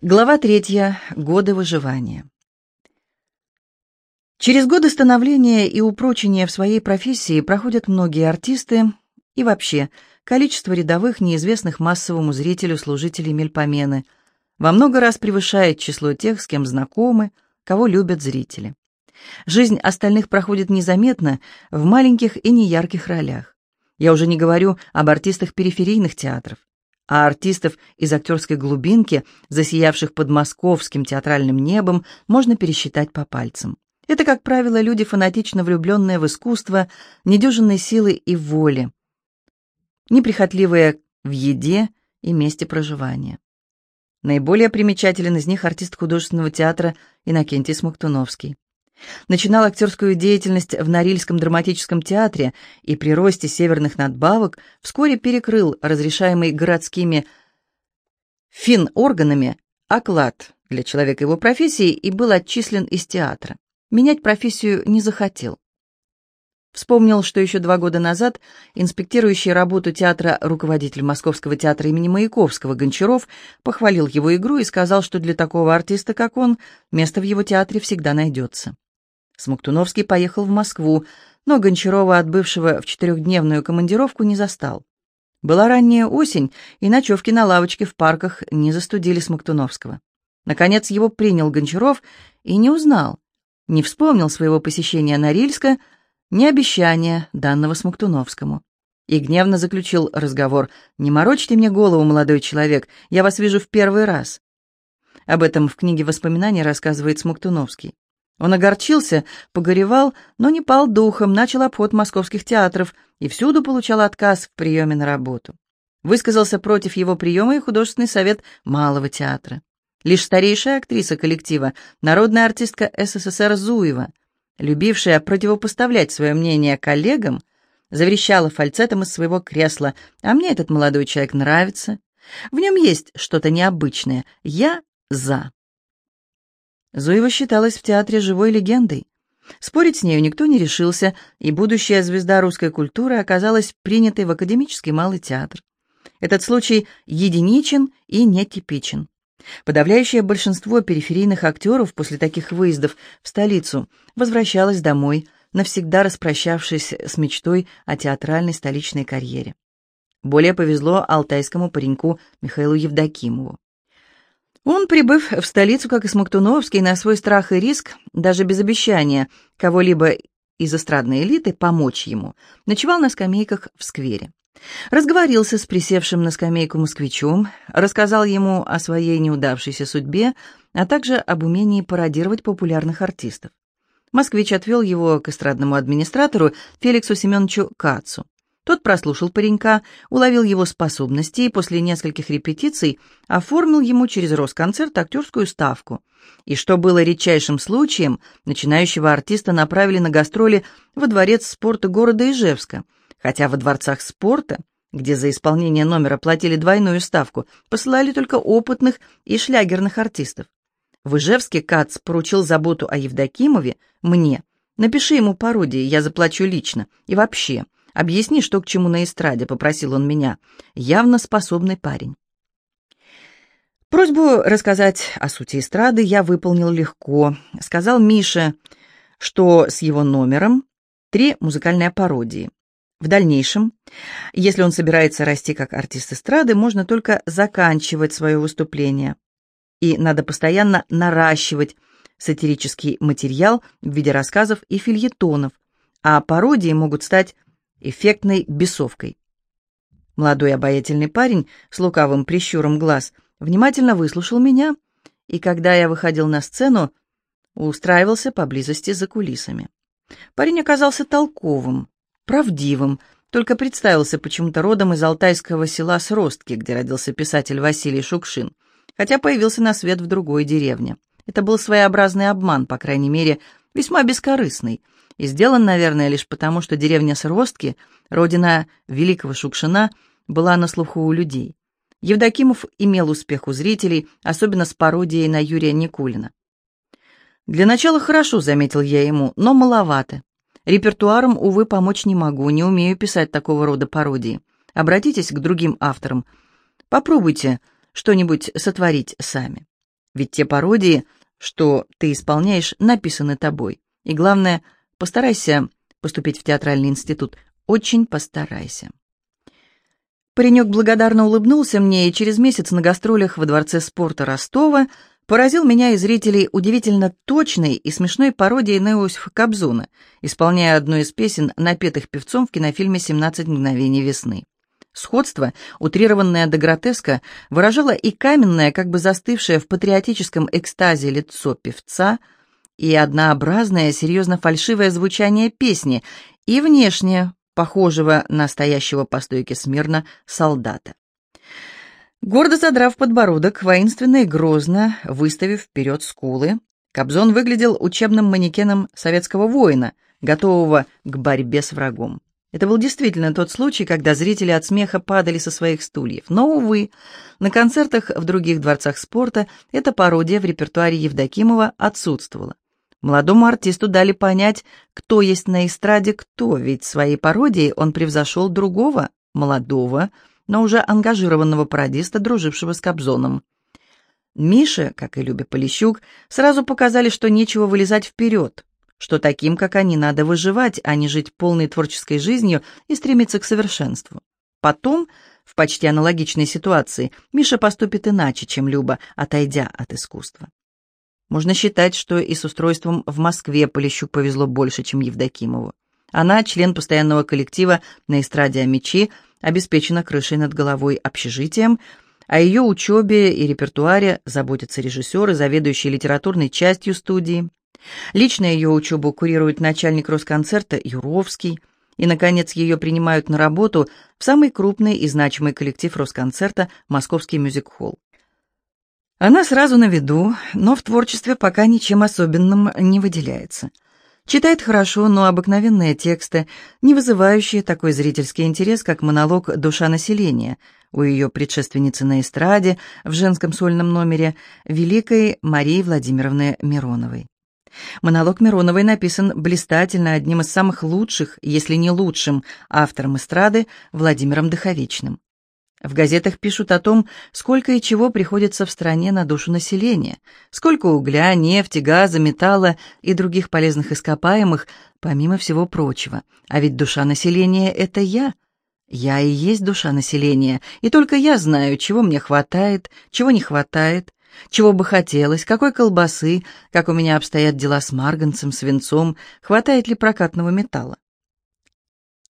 Глава третья. Годы выживания. Через годы становления и упрочения в своей профессии проходят многие артисты и вообще количество рядовых, неизвестных массовому зрителю служителей Мельпомены во много раз превышает число тех, с кем знакомы, кого любят зрители. Жизнь остальных проходит незаметно в маленьких и неярких ролях. Я уже не говорю об артистах периферийных театров а артистов из актерской глубинки, засиявших под московским театральным небом, можно пересчитать по пальцам. Это, как правило, люди, фанатично влюбленные в искусство, недюжинной силы и воли, неприхотливые в еде и месте проживания. Наиболее примечателен из них артист художественного театра Иннокентий Смоктуновский. Начинал актерскую деятельность в Норильском драматическом театре и при росте северных надбавок вскоре перекрыл разрешаемый городскими фин-органами оклад для человека его профессии и был отчислен из театра. Менять профессию не захотел. Вспомнил, что еще два года назад инспектирующий работу театра руководитель Московского театра имени Маяковского Гончаров похвалил его игру и сказал, что для такого артиста, как он, место в его театре всегда найдется. Смоктуновский поехал в Москву, но Гончарова, отбывшего в четырехдневную командировку, не застал. Была ранняя осень, и ночевки на лавочке в парках не застудили Смоктуновского. Наконец его принял Гончаров и не узнал, не вспомнил своего посещения Норильска, ни обещания, данного Смоктуновскому. И гневно заключил разговор. «Не морочьте мне голову, молодой человек, я вас вижу в первый раз». Об этом в книге воспоминаний рассказывает Смоктуновский. Он огорчился, погоревал, но не пал духом, начал обход московских театров и всюду получал отказ в приеме на работу. Высказался против его приема и художественный совет Малого театра. Лишь старейшая актриса коллектива, народная артистка СССР Зуева, любившая противопоставлять свое мнение коллегам, заверещала фальцетом из своего кресла, «А мне этот молодой человек нравится. В нем есть что-то необычное. Я за». Зуева считалась в театре живой легендой. Спорить с нею никто не решился, и будущая звезда русской культуры оказалась принятой в академический малый театр. Этот случай единичен и нетипичен. Подавляющее большинство периферийных актеров после таких выездов в столицу возвращалось домой, навсегда распрощавшись с мечтой о театральной столичной карьере. Более повезло алтайскому пареньку Михаилу Евдокимову. Он, прибыв в столицу, как и Смоктуновский, на свой страх и риск, даже без обещания кого-либо из эстрадной элиты помочь ему, ночевал на скамейках в сквере. Разговорился с присевшим на скамейку москвичом, рассказал ему о своей неудавшейся судьбе, а также об умении пародировать популярных артистов. Москвич отвел его к эстрадному администратору Феликсу Семеновичу Кацу. Тот прослушал паренька, уловил его способности и после нескольких репетиций оформил ему через Росконцерт актерскую ставку. И что было редчайшим случаем, начинающего артиста направили на гастроли во дворец спорта города Ижевска, хотя во дворцах спорта, где за исполнение номера платили двойную ставку, посылали только опытных и шлягерных артистов. В Ижевске Кац поручил заботу о Евдокимове мне. Напиши ему пародии, я заплачу лично. И вообще, Объясни, что к чему на эстраде», — попросил он меня. Явно способный парень. Просьбу рассказать о сути эстрады я выполнил легко. Сказал Мише, что с его номером три музыкальные пародии. В дальнейшем, если он собирается расти как артист эстрады, можно только заканчивать свое выступление. И надо постоянно наращивать сатирический материал в виде рассказов и фильетонов, а пародии могут стать эффектной бесовкой. Молодой обаятельный парень с лукавым прищуром глаз внимательно выслушал меня, и когда я выходил на сцену, устраивался поблизости за кулисами. Парень оказался толковым, правдивым, только представился почему-то родом из алтайского села Сростки, где родился писатель Василий Шукшин, хотя появился на свет в другой деревне. Это был своеобразный обман, по крайней мере, весьма бескорыстный — и сделан, наверное, лишь потому, что деревня Сростки, родина великого Шукшина, была на слуху у людей. Евдокимов имел успех у зрителей, особенно с пародией на Юрия Никулина. «Для начала хорошо», — заметил я ему, — «но маловато. Репертуаром, увы, помочь не могу, не умею писать такого рода пародии. Обратитесь к другим авторам. Попробуйте что-нибудь сотворить сами». Ведь те пародии, что ты исполняешь, написаны тобой. И главное, постарайся поступить в театральный институт. Очень постарайся. Паренек благодарно улыбнулся мне, и через месяц на гастролях во Дворце спорта Ростова поразил меня и зрителей удивительно точной и смешной пародией на Иосифа Кобзона, исполняя одну из песен, напетых певцом в кинофильме «17 мгновений весны». Сходство, утрированное до гротеска, выражало и каменное, как бы застывшее в патриотическом экстазе лицо певца, и однообразное, серьезно фальшивое звучание песни, и внешнее, похожего на стоящего по стойке смирно солдата. Гордо задрав подбородок, воинственно и грозно, выставив вперед скулы, Кобзон выглядел учебным манекеном советского воина, готового к борьбе с врагом. Это был действительно тот случай, когда зрители от смеха падали со своих стульев. Но, увы, на концертах в других дворцах спорта эта пародия в репертуаре Евдокимова отсутствовала. Молодому артисту дали понять, кто есть на эстраде кто, ведь своей пародией он превзошел другого, молодого, но уже ангажированного пародиста, дружившего с Кобзоном. Мише, как и Любе Полищук, сразу показали, что нечего вылезать вперед, что таким, как они, надо выживать, а не жить полной творческой жизнью и стремиться к совершенству. Потом, в почти аналогичной ситуации, Миша поступит иначе, чем Люба, отойдя от искусства. Можно считать, что и с устройством в Москве Полищук повезло больше, чем Евдокимову. Она, член постоянного коллектива на эстраде «Амичи», обеспечена крышей над головой общежитием, о ее учебе и репертуаре заботятся режиссеры, заведующие литературной частью студии. Лично ее учебу курирует начальник Росконцерта Юровский, и, наконец, ее принимают на работу в самый крупный и значимый коллектив Росконцерта «Московский мюзик-холл». Она сразу на виду, но в творчестве пока ничем особенным не выделяется. Читает хорошо, но обыкновенные тексты, не вызывающие такой зрительский интерес, как монолог «Душа населения» у ее предшественницы на эстраде в женском сольном номере великой Марии Владимировны Мироновой. Монолог Мироновой написан блистательно одним из самых лучших, если не лучшим, автором эстрады Владимиром Дыховичным. В газетах пишут о том, сколько и чего приходится в стране на душу населения, сколько угля, нефти, газа, металла и других полезных ископаемых, помимо всего прочего. А ведь душа населения — это я. Я и есть душа населения, и только я знаю, чего мне хватает, чего не хватает, чего бы хотелось, какой колбасы, как у меня обстоят дела с марганцем, свинцом, хватает ли прокатного металла.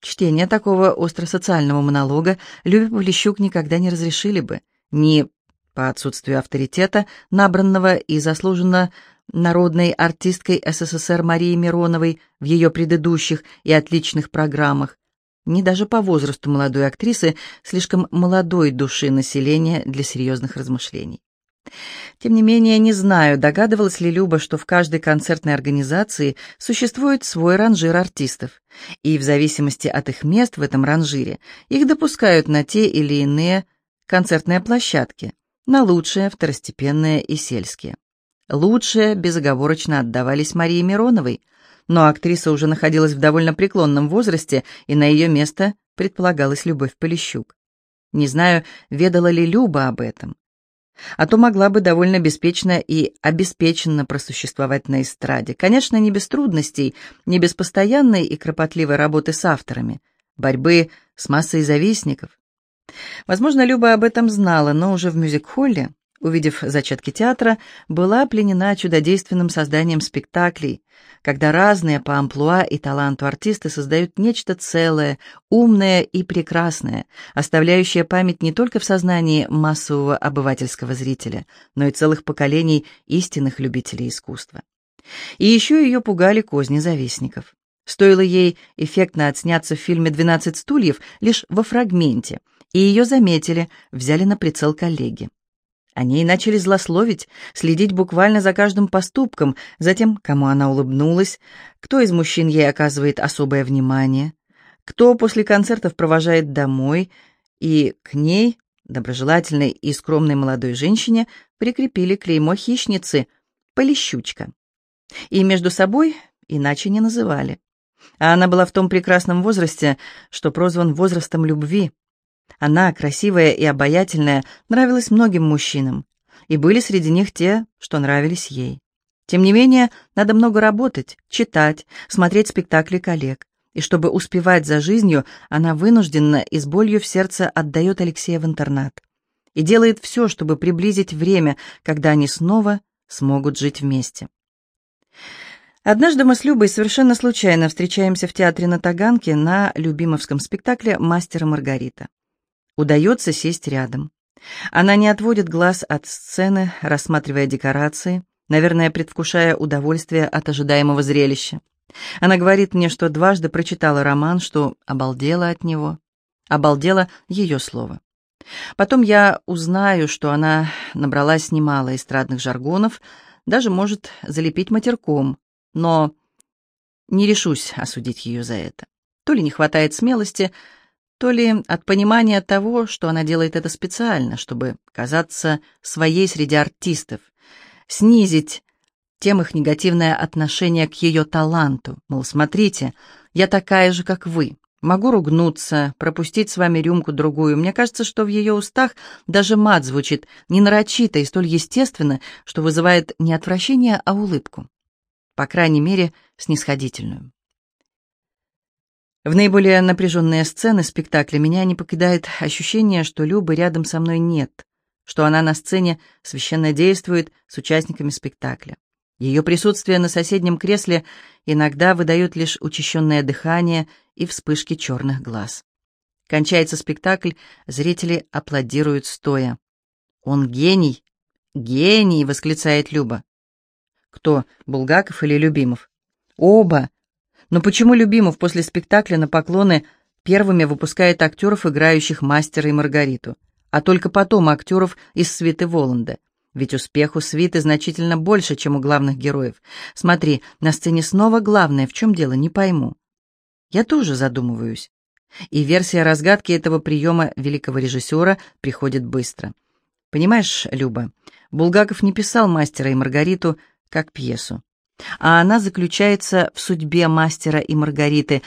Чтение такого остросоциального монолога Любе Павлищук никогда не разрешили бы, ни по отсутствию авторитета, набранного и заслуженно народной артисткой СССР Марии Мироновой в ее предыдущих и отличных программах, ни даже по возрасту молодой актрисы, слишком молодой души населения для серьезных размышлений. Тем не менее, не знаю, догадывалась ли Люба, что в каждой концертной организации существует свой ранжир артистов, и в зависимости от их мест в этом ранжире их допускают на те или иные концертные площадки, на лучшие, второстепенные и сельские. Лучшие безоговорочно отдавались Марии Мироновой, но актриса уже находилась в довольно преклонном возрасте, и на ее место предполагалась Любовь Полищук. Не знаю, ведала ли Люба об этом. А то могла бы довольно беспечно и обеспеченно просуществовать на эстраде. Конечно, не без трудностей, не без постоянной и кропотливой работы с авторами, борьбы с массой завистников. Возможно, Люба об этом знала, но уже в мюзик-холле увидев зачатки театра, была пленена чудодейственным созданием спектаклей, когда разные по амплуа и таланту артисты создают нечто целое, умное и прекрасное, оставляющее память не только в сознании массового обывательского зрителя, но и целых поколений истинных любителей искусства. И еще ее пугали козни завистников. Стоило ей эффектно отсняться в фильме «12 стульев» лишь во фрагменте, и ее заметили, взяли на прицел коллеги. Они и начали злословить, следить буквально за каждым поступком, за тем, кому она улыбнулась, кто из мужчин ей оказывает особое внимание, кто после концертов провожает домой, и к ней, доброжелательной и скромной молодой женщине, прикрепили клеймо хищницы «Полищучка». И между собой иначе не называли. А она была в том прекрасном возрасте, что прозван возрастом любви. Она, красивая и обаятельная, нравилась многим мужчинам. и были среди них те, что нравились ей. Тем не менее, надо много работать, читать, смотреть спектакли коллег. И чтобы успевать за жизнью, она вынужденно и с болью в сердце отдает Алексея в интернат. И делает все, чтобы приблизить время, когда они снова смогут жить вместе. Однажды мы с Любой совершенно случайно встречаемся в театре на Таганке на любимовском спектакле «Мастер Маргарита». Удается сесть рядом. Она не отводит глаз от сцены, рассматривая декорации, наверное, предвкушая удовольствие от ожидаемого зрелища. Она говорит мне, что дважды прочитала роман, что обалдела от него. Обалдела ее слово. Потом я узнаю, что она набралась немало эстрадных жаргонов, даже может залепить матерком, но не решусь осудить ее за это. То ли не хватает смелости, то ли от понимания того, что она делает это специально, чтобы казаться своей среди артистов, снизить тем их негативное отношение к ее таланту. Мол, смотрите, я такая же, как вы. Могу ругнуться, пропустить с вами рюмку-другую. Мне кажется, что в ее устах даже мат звучит не нарочито и столь естественно, что вызывает не отвращение, а улыбку. По крайней мере, снисходительную. В наиболее напряженные сцены спектакля меня не покидает ощущение, что Любы рядом со мной нет, что она на сцене священно действует с участниками спектакля. Ее присутствие на соседнем кресле иногда выдает лишь учащенное дыхание и вспышки черных глаз. Кончается спектакль, зрители аплодируют стоя. «Он гений! Гений!» — восклицает Люба. «Кто, Булгаков или Любимов?» «Оба!» Но почему Любимов после спектакля на поклоны первыми выпускает актеров, играющих мастера и Маргариту, а только потом актеров из свиты Воланда? Ведь успех у свиты значительно больше, чем у главных героев. Смотри, на сцене снова главное, в чем дело, не пойму. Я тоже задумываюсь. И версия разгадки этого приема великого режиссера приходит быстро. Понимаешь, Люба, Булгаков не писал «Мастера и Маргариту» как пьесу а она заключается в судьбе мастера и Маргариты,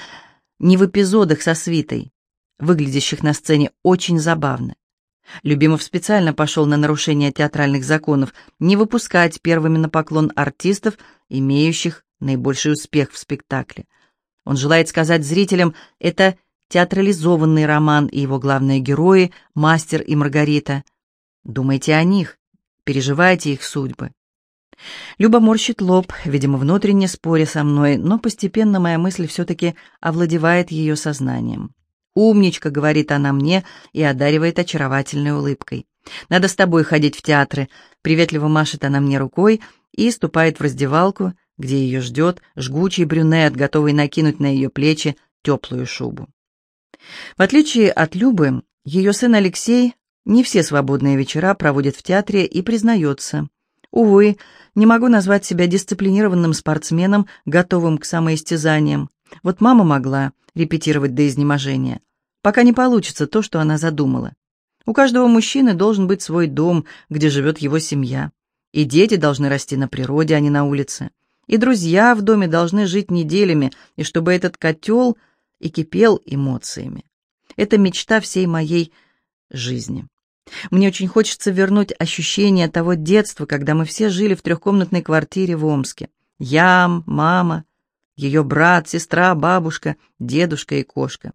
не в эпизодах со свитой, выглядящих на сцене очень забавно. Любимов специально пошел на нарушение театральных законов, не выпускать первыми на поклон артистов, имеющих наибольший успех в спектакле. Он желает сказать зрителям, это театрализованный роман и его главные герои, мастер и Маргарита. Думайте о них, переживайте их судьбы. Люба морщит лоб, видимо, внутренне споря со мной, но постепенно моя мысль все-таки овладевает ее сознанием. «Умничка», — говорит она мне и одаривает очаровательной улыбкой. «Надо с тобой ходить в театры», — приветливо машет она мне рукой и ступает в раздевалку, где ее ждет жгучий брюнет, готовый накинуть на ее плечи теплую шубу. В отличие от Любы, ее сын Алексей не все свободные вечера проводит в театре и признается. Увы, не могу назвать себя дисциплинированным спортсменом, готовым к самоистязаниям. Вот мама могла репетировать до изнеможения. Пока не получится то, что она задумала. У каждого мужчины должен быть свой дом, где живет его семья. И дети должны расти на природе, а не на улице. И друзья в доме должны жить неделями, и чтобы этот котел и кипел эмоциями. Это мечта всей моей жизни. Мне очень хочется вернуть ощущение того детства, когда мы все жили в трехкомнатной квартире в Омске. Я, мама, ее брат, сестра, бабушка, дедушка и кошка.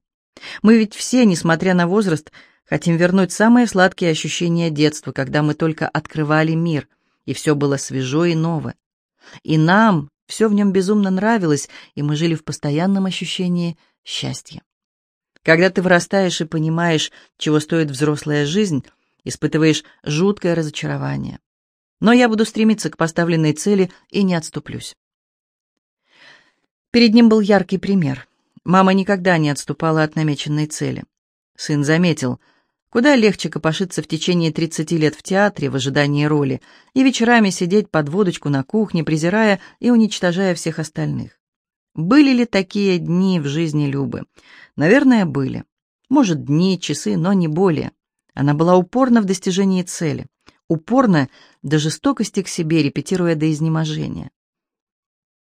Мы ведь все, несмотря на возраст, хотим вернуть самые сладкие ощущения детства, когда мы только открывали мир, и все было свежо и ново. И нам все в нем безумно нравилось, и мы жили в постоянном ощущении счастья. Когда ты вырастаешь и понимаешь, чего стоит взрослая жизнь, испытываешь жуткое разочарование. Но я буду стремиться к поставленной цели и не отступлюсь. Перед ним был яркий пример. Мама никогда не отступала от намеченной цели. Сын заметил, куда легче копошиться в течение 30 лет в театре в ожидании роли и вечерами сидеть под водочку на кухне, презирая и уничтожая всех остальных. Были ли такие дни в жизни Любы? Наверное, были. Может, дни, часы, но не более. Она была упорна в достижении цели, упорна до жестокости к себе, репетируя до изнеможения.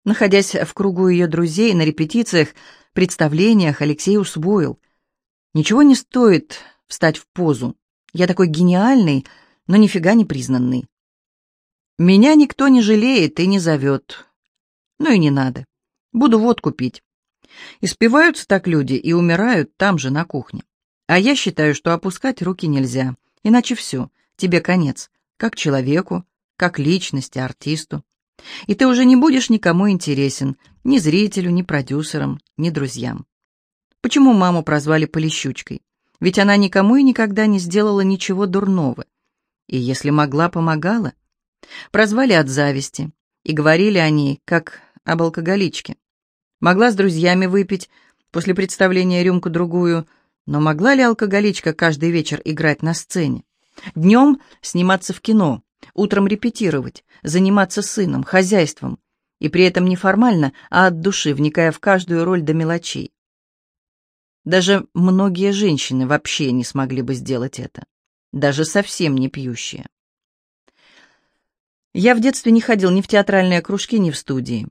Находясь в кругу ее друзей на репетициях, представлениях, Алексей усвоил. Ничего не стоит встать в позу. Я такой гениальный, но нифига не признанный. Меня никто не жалеет и не зовет. Ну и не надо. Буду водку пить. Испиваются так люди и умирают там же, на кухне. А я считаю, что опускать руки нельзя, иначе все, тебе конец, как человеку, как личности, артисту. И ты уже не будешь никому интересен, ни зрителю, ни продюсерам, ни друзьям. Почему маму прозвали Полищучкой? Ведь она никому и никогда не сделала ничего дурного. И если могла, помогала. Прозвали от зависти. И говорили о ней, как об алкоголичке. Могла с друзьями выпить, после представления рюмку-другую, но могла ли алкоголичка каждый вечер играть на сцене? Днем сниматься в кино, утром репетировать, заниматься сыном, хозяйством, и при этом не формально, а от души, вникая в каждую роль до мелочей. Даже многие женщины вообще не смогли бы сделать это, даже совсем не пьющие. Я в детстве не ходил ни в театральные кружки, ни в студии.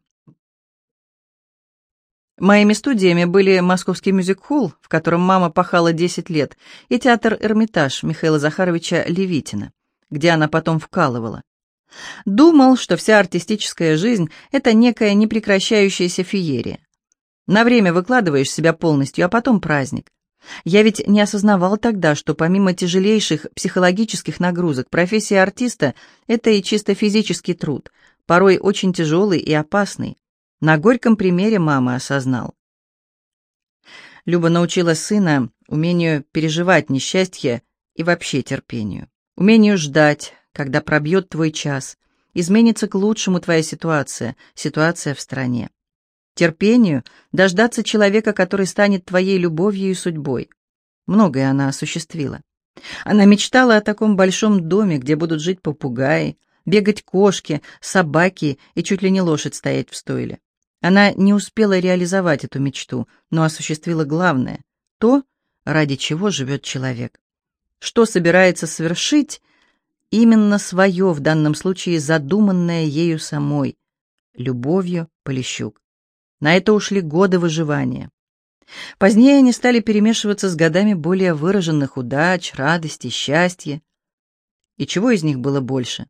Моими студиями были Московский мюзик-холл, в котором мама пахала 10 лет, и театр «Эрмитаж» Михаила Захаровича Левитина, где она потом вкалывала. Думал, что вся артистическая жизнь — это некая непрекращающаяся феерия. На время выкладываешь себя полностью, а потом праздник. Я ведь не осознавал тогда, что помимо тяжелейших психологических нагрузок, профессия артиста — это и чисто физический труд, порой очень тяжелый и опасный. На горьком примере мамы осознал. Люба научила сына умению переживать несчастье и вообще терпению, умению ждать, когда пробьет твой час, изменится к лучшему твоя ситуация, ситуация в стране. Терпению дождаться человека, который станет твоей любовью и судьбой. Многое она осуществила. Она мечтала о таком большом доме, где будут жить попугаи, бегать кошки, собаки и чуть ли не лошадь стоять в стойле. Она не успела реализовать эту мечту, но осуществила главное — то, ради чего живет человек. Что собирается совершить именно свое, в данном случае задуманное ею самой, любовью Полищук. На это ушли годы выживания. Позднее они стали перемешиваться с годами более выраженных удач, радости, счастья. И чего из них было больше?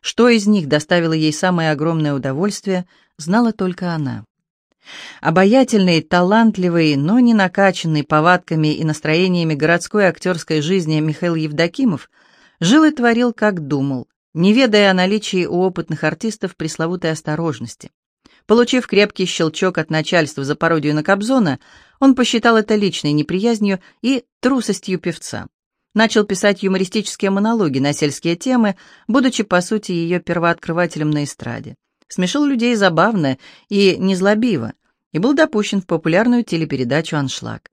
Что из них доставило ей самое огромное удовольствие, знала только она. Обаятельный, талантливый, но не накачанный повадками и настроениями городской актерской жизни Михаил Евдокимов жил и творил, как думал, не ведая о наличии у опытных артистов пресловутой осторожности. Получив крепкий щелчок от начальства за пародию на Кобзона, он посчитал это личной неприязнью и трусостью певца начал писать юмористические монологи на сельские темы, будучи, по сути, ее первооткрывателем на эстраде. Смешил людей забавно и незлобиво, и был допущен в популярную телепередачу «Аншлаг».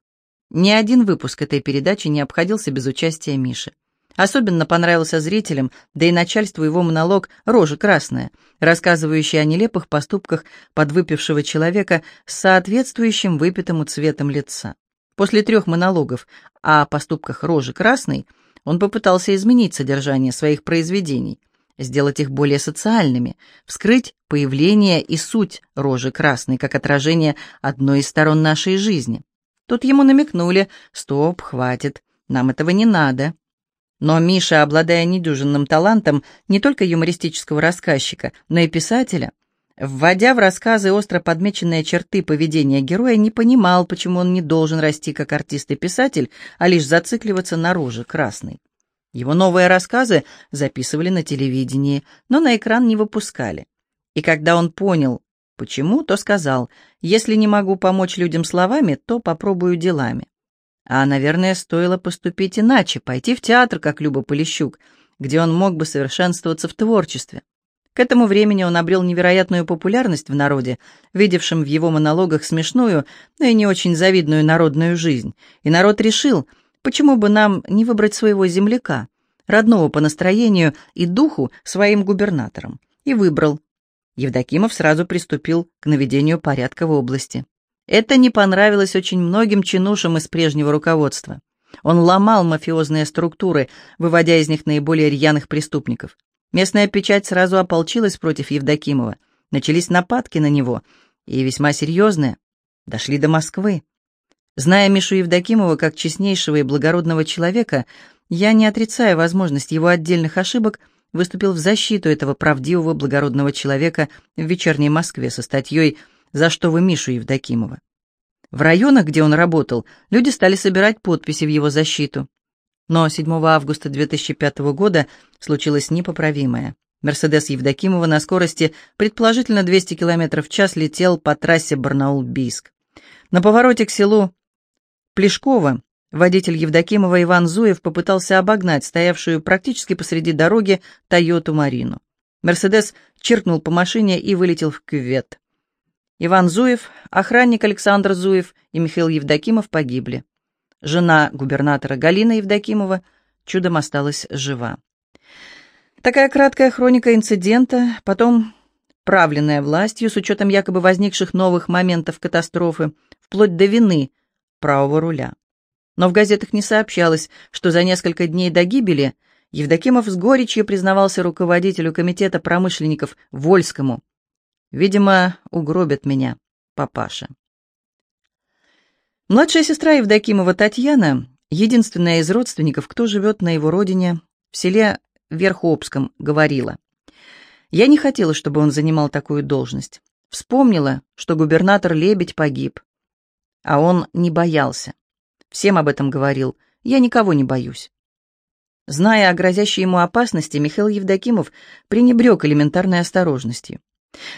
Ни один выпуск этой передачи не обходился без участия Миши. Особенно понравился зрителям, да и начальству его монолог «Рожа красная», рассказывающий о нелепых поступках подвыпившего человека с соответствующим выпитому цветом лица. После трех монологов о поступках Рожи Красной он попытался изменить содержание своих произведений, сделать их более социальными, вскрыть появление и суть Рожи Красной как отражение одной из сторон нашей жизни. Тут ему намекнули «Стоп, хватит, нам этого не надо». Но Миша, обладая недюжинным талантом не только юмористического рассказчика, но и писателя, Вводя в рассказы остро подмеченные черты поведения героя, не понимал, почему он не должен расти как артист и писатель, а лишь зацикливаться на роже красной. Его новые рассказы записывали на телевидении, но на экран не выпускали. И когда он понял, почему, то сказал, если не могу помочь людям словами, то попробую делами. А, наверное, стоило поступить иначе, пойти в театр, как Люба Полищук, где он мог бы совершенствоваться в творчестве. К этому времени он обрел невероятную популярность в народе, видевшем в его монологах смешную, но и не очень завидную народную жизнь. И народ решил, почему бы нам не выбрать своего земляка, родного по настроению и духу своим губернатором. И выбрал. Евдокимов сразу приступил к наведению порядка в области. Это не понравилось очень многим чинушам из прежнего руководства. Он ломал мафиозные структуры, выводя из них наиболее рьяных преступников. Местная печать сразу ополчилась против Евдокимова. Начались нападки на него, и весьма серьезные. Дошли до Москвы. Зная Мишу Евдокимова как честнейшего и благородного человека, я не отрицаю возможность его отдельных ошибок выступил в защиту этого правдивого благородного человека в вечерней Москве со статьей «За что вы Мишу Евдокимова?». В районах, где он работал, люди стали собирать подписи в его защиту. Но 7 августа 2005 года случилось непоправимое. Мерседес Евдокимова на скорости, предположительно 200 км в час, летел по трассе Барнаул-Бийск. На повороте к селу Плешково водитель Евдокимова Иван Зуев попытался обогнать стоявшую практически посреди дороги Тойоту Марину. Мерседес чиркнул по машине и вылетел в кювет. Иван Зуев, охранник Александр Зуев и Михаил Евдокимов погибли. Жена губернатора Галина Евдокимова чудом осталась жива. Такая краткая хроника инцидента, потом правленная властью с учетом якобы возникших новых моментов катастрофы, вплоть до вины правого руля. Но в газетах не сообщалось, что за несколько дней до гибели Евдокимов с горечью признавался руководителю комитета промышленников Вольскому. «Видимо, угробят меня, папаша». Младшая сестра Евдокимова Татьяна, единственная из родственников, кто живет на его родине, в селе Верхопском, говорила. «Я не хотела, чтобы он занимал такую должность. Вспомнила, что губернатор Лебедь погиб. А он не боялся. Всем об этом говорил. Я никого не боюсь». Зная о грозящей ему опасности, Михаил Евдокимов пренебрег элементарной осторожностью.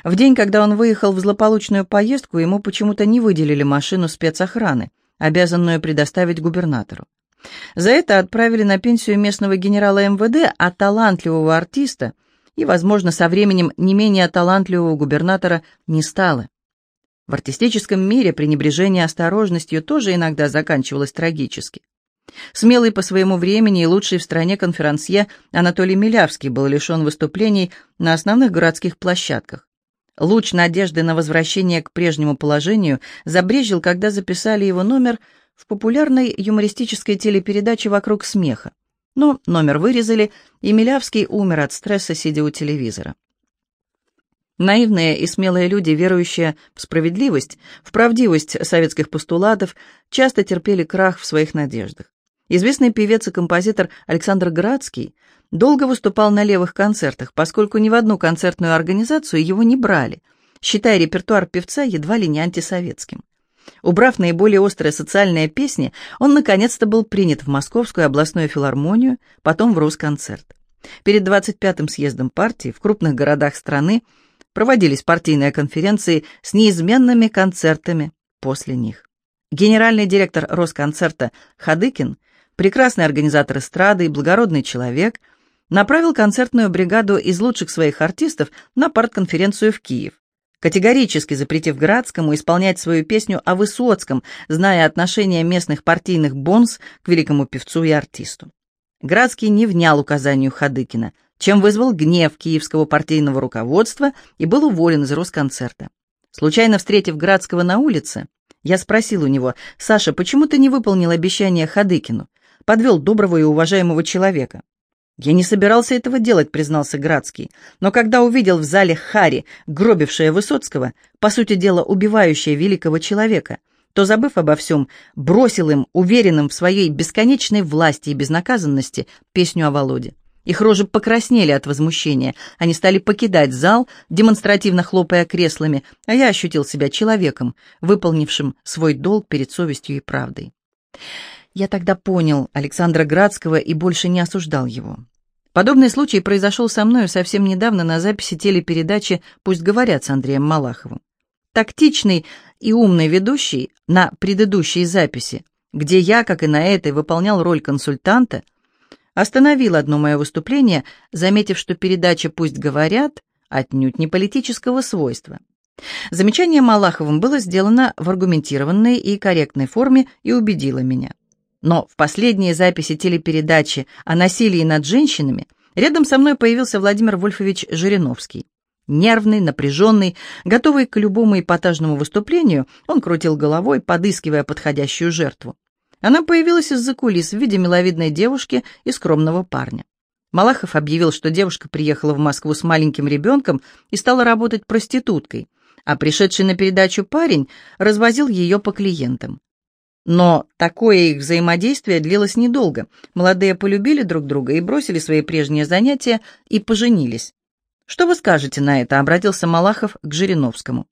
В день, когда он выехал в злополучную поездку, ему почему-то не выделили машину спецохраны, обязанную предоставить губернатору. За это отправили на пенсию местного генерала МВД, а талантливого артиста и, возможно, со временем не менее талантливого губернатора не стало. В артистическом мире пренебрежение осторожностью тоже иногда заканчивалось трагически. Смелый по своему времени и лучший в стране конферансье Анатолий Милявский был лишен выступлений на основных городских площадках. Луч надежды на возвращение к прежнему положению забрежил, когда записали его номер в популярной юмористической телепередаче «Вокруг смеха». Но номер вырезали, и Милявский умер от стресса, сидя у телевизора. Наивные и смелые люди, верующие в справедливость, в правдивость советских постулатов, часто терпели крах в своих надеждах. Известный певец и композитор Александр Градский долго выступал на левых концертах, поскольку ни в одну концертную организацию его не брали, считая репертуар певца едва ли не антисоветским. Убрав наиболее острые социальные песни, он наконец-то был принят в Московскую областную филармонию, потом в Росконцерт. Перед 25-м съездом партии в крупных городах страны проводились партийные конференции с неизменными концертами после них. Генеральный директор Росконцерта Хадыкин, прекрасный организатор эстрады и благородный человек – направил концертную бригаду из лучших своих артистов на партконференцию в Киев, категорически запретив Градскому исполнять свою песню о Высоцком, зная отношение местных партийных бонс к великому певцу и артисту. Градский не внял указанию Хадыкина, чем вызвал гнев киевского партийного руководства и был уволен из Росконцерта. Случайно встретив Градского на улице, я спросил у него, «Саша, почему ты не выполнил обещание Хадыкину? Подвел доброго и уважаемого человека». «Я не собирался этого делать», — признался Градский. «Но когда увидел в зале Хари, гробившая Высоцкого, по сути дела убивающая великого человека, то, забыв обо всем, бросил им, уверенным в своей бесконечной власти и безнаказанности, песню о Володе. Их рожи покраснели от возмущения. Они стали покидать зал, демонстративно хлопая креслами, а я ощутил себя человеком, выполнившим свой долг перед совестью и правдой. Я тогда понял Александра Градского и больше не осуждал его. Подобный случай произошел со мною совсем недавно на записи телепередачи «Пусть говорят» с Андреем Малаховым. Тактичный и умный ведущий на предыдущей записи, где я, как и на этой, выполнял роль консультанта, остановил одно мое выступление, заметив, что передача «Пусть говорят» отнюдь не политического свойства. Замечание Малаховым было сделано в аргументированной и корректной форме и убедило меня. Но в последней записи телепередачи о насилии над женщинами рядом со мной появился Владимир Вольфович Жириновский. Нервный, напряженный, готовый к любому эпатажному выступлению, он крутил головой, подыскивая подходящую жертву. Она появилась из-за кулис в виде миловидной девушки и скромного парня. Малахов объявил, что девушка приехала в Москву с маленьким ребенком и стала работать проституткой, а пришедший на передачу парень развозил ее по клиентам. Но такое их взаимодействие длилось недолго. Молодые полюбили друг друга и бросили свои прежние занятия и поженились. «Что вы скажете на это?» — обратился Малахов к Жириновскому.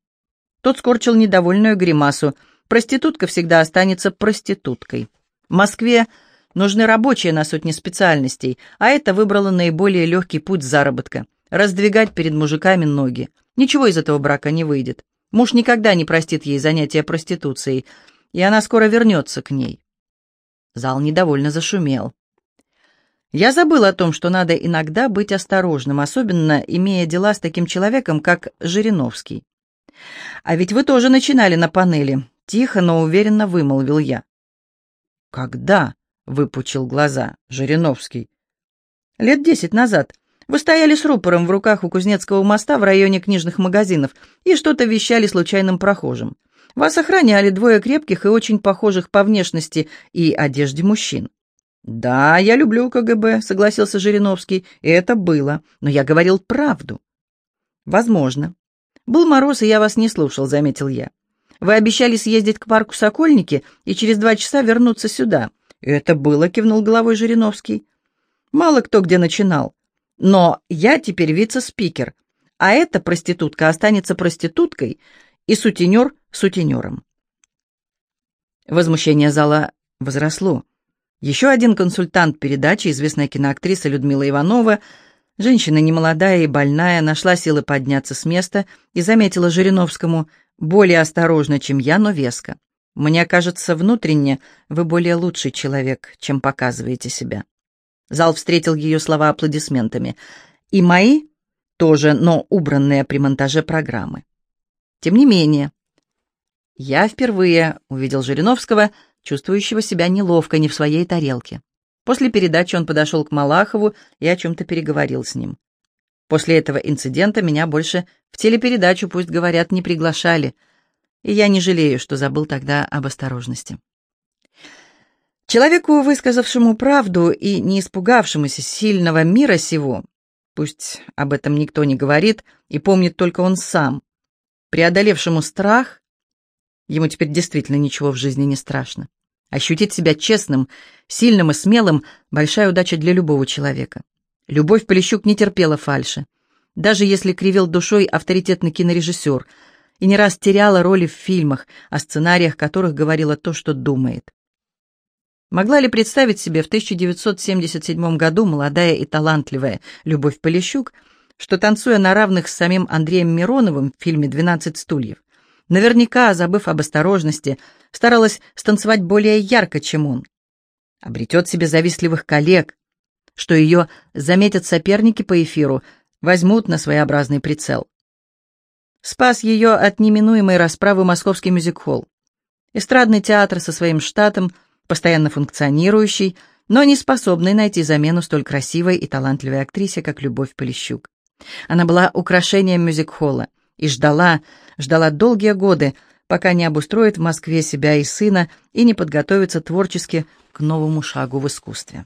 Тот скорчил недовольную гримасу. «Проститутка всегда останется проституткой. В Москве нужны рабочие на сотни специальностей, а это выбрало наиболее легкий путь заработка — раздвигать перед мужиками ноги. Ничего из этого брака не выйдет. Муж никогда не простит ей занятия проституцией — и она скоро вернется к ней. Зал недовольно зашумел. Я забыл о том, что надо иногда быть осторожным, особенно имея дела с таким человеком, как Жириновский. «А ведь вы тоже начинали на панели», — тихо, но уверенно вымолвил я. «Когда?» — выпучил глаза Жириновский. «Лет десять назад. Вы стояли с рупором в руках у Кузнецкого моста в районе книжных магазинов и что-то вещали случайным прохожим. Вас охраняли двое крепких и очень похожих по внешности и одежде мужчин. «Да, я люблю КГБ», — согласился Жириновский, — «и это было, но я говорил правду». «Возможно. Был мороз, и я вас не слушал», — заметил я. «Вы обещали съездить к парку Сокольники и через два часа вернуться сюда». «Это было», — кивнул головой Жириновский. «Мало кто где начинал. Но я теперь вице-спикер, а эта проститутка останется проституткой, и сутенер сутенером. Возмущение зала возросло. Еще один консультант передачи, известная киноактриса Людмила Иванова, женщина немолодая и больная, нашла силы подняться с места и заметила Жириновскому более осторожно, чем я, но веско. «Мне кажется, внутренне вы более лучший человек, чем показываете себя». Зал встретил ее слова аплодисментами. «И мои тоже, но убранные при монтаже программы». Тем не менее, я впервые увидел Жириновского, чувствующего себя неловко, не в своей тарелке. После передачи он подошел к Малахову и о чем-то переговорил с ним. После этого инцидента меня больше в телепередачу, пусть говорят, не приглашали, и я не жалею, что забыл тогда об осторожности. Человеку, высказавшему правду и не испугавшемуся сильного мира сего, пусть об этом никто не говорит и помнит только он сам, преодолевшему страх, Ему теперь действительно ничего в жизни не страшно. Ощутить себя честным, сильным и смелым — большая удача для любого человека. Любовь Полищук не терпела фальши. Даже если кривил душой авторитетный кинорежиссер и не раз теряла роли в фильмах, о сценариях которых говорила то, что думает. Могла ли представить себе в 1977 году молодая и талантливая Любовь Полищук, что, танцуя на равных с самим Андреем Мироновым в фильме «12 стульев», Наверняка, забыв об осторожности, старалась станцевать более ярко, чем он. Обретет себе завистливых коллег, что ее заметят соперники по эфиру, возьмут на своеобразный прицел. Спас ее от неминуемой расправы московский мюзик-холл. Эстрадный театр со своим штатом, постоянно функционирующий, но не способный найти замену столь красивой и талантливой актрисе, как Любовь Полищук. Она была украшением мюзик-холла и ждала, ждала долгие годы, пока не обустроит в Москве себя и сына и не подготовится творчески к новому шагу в искусстве.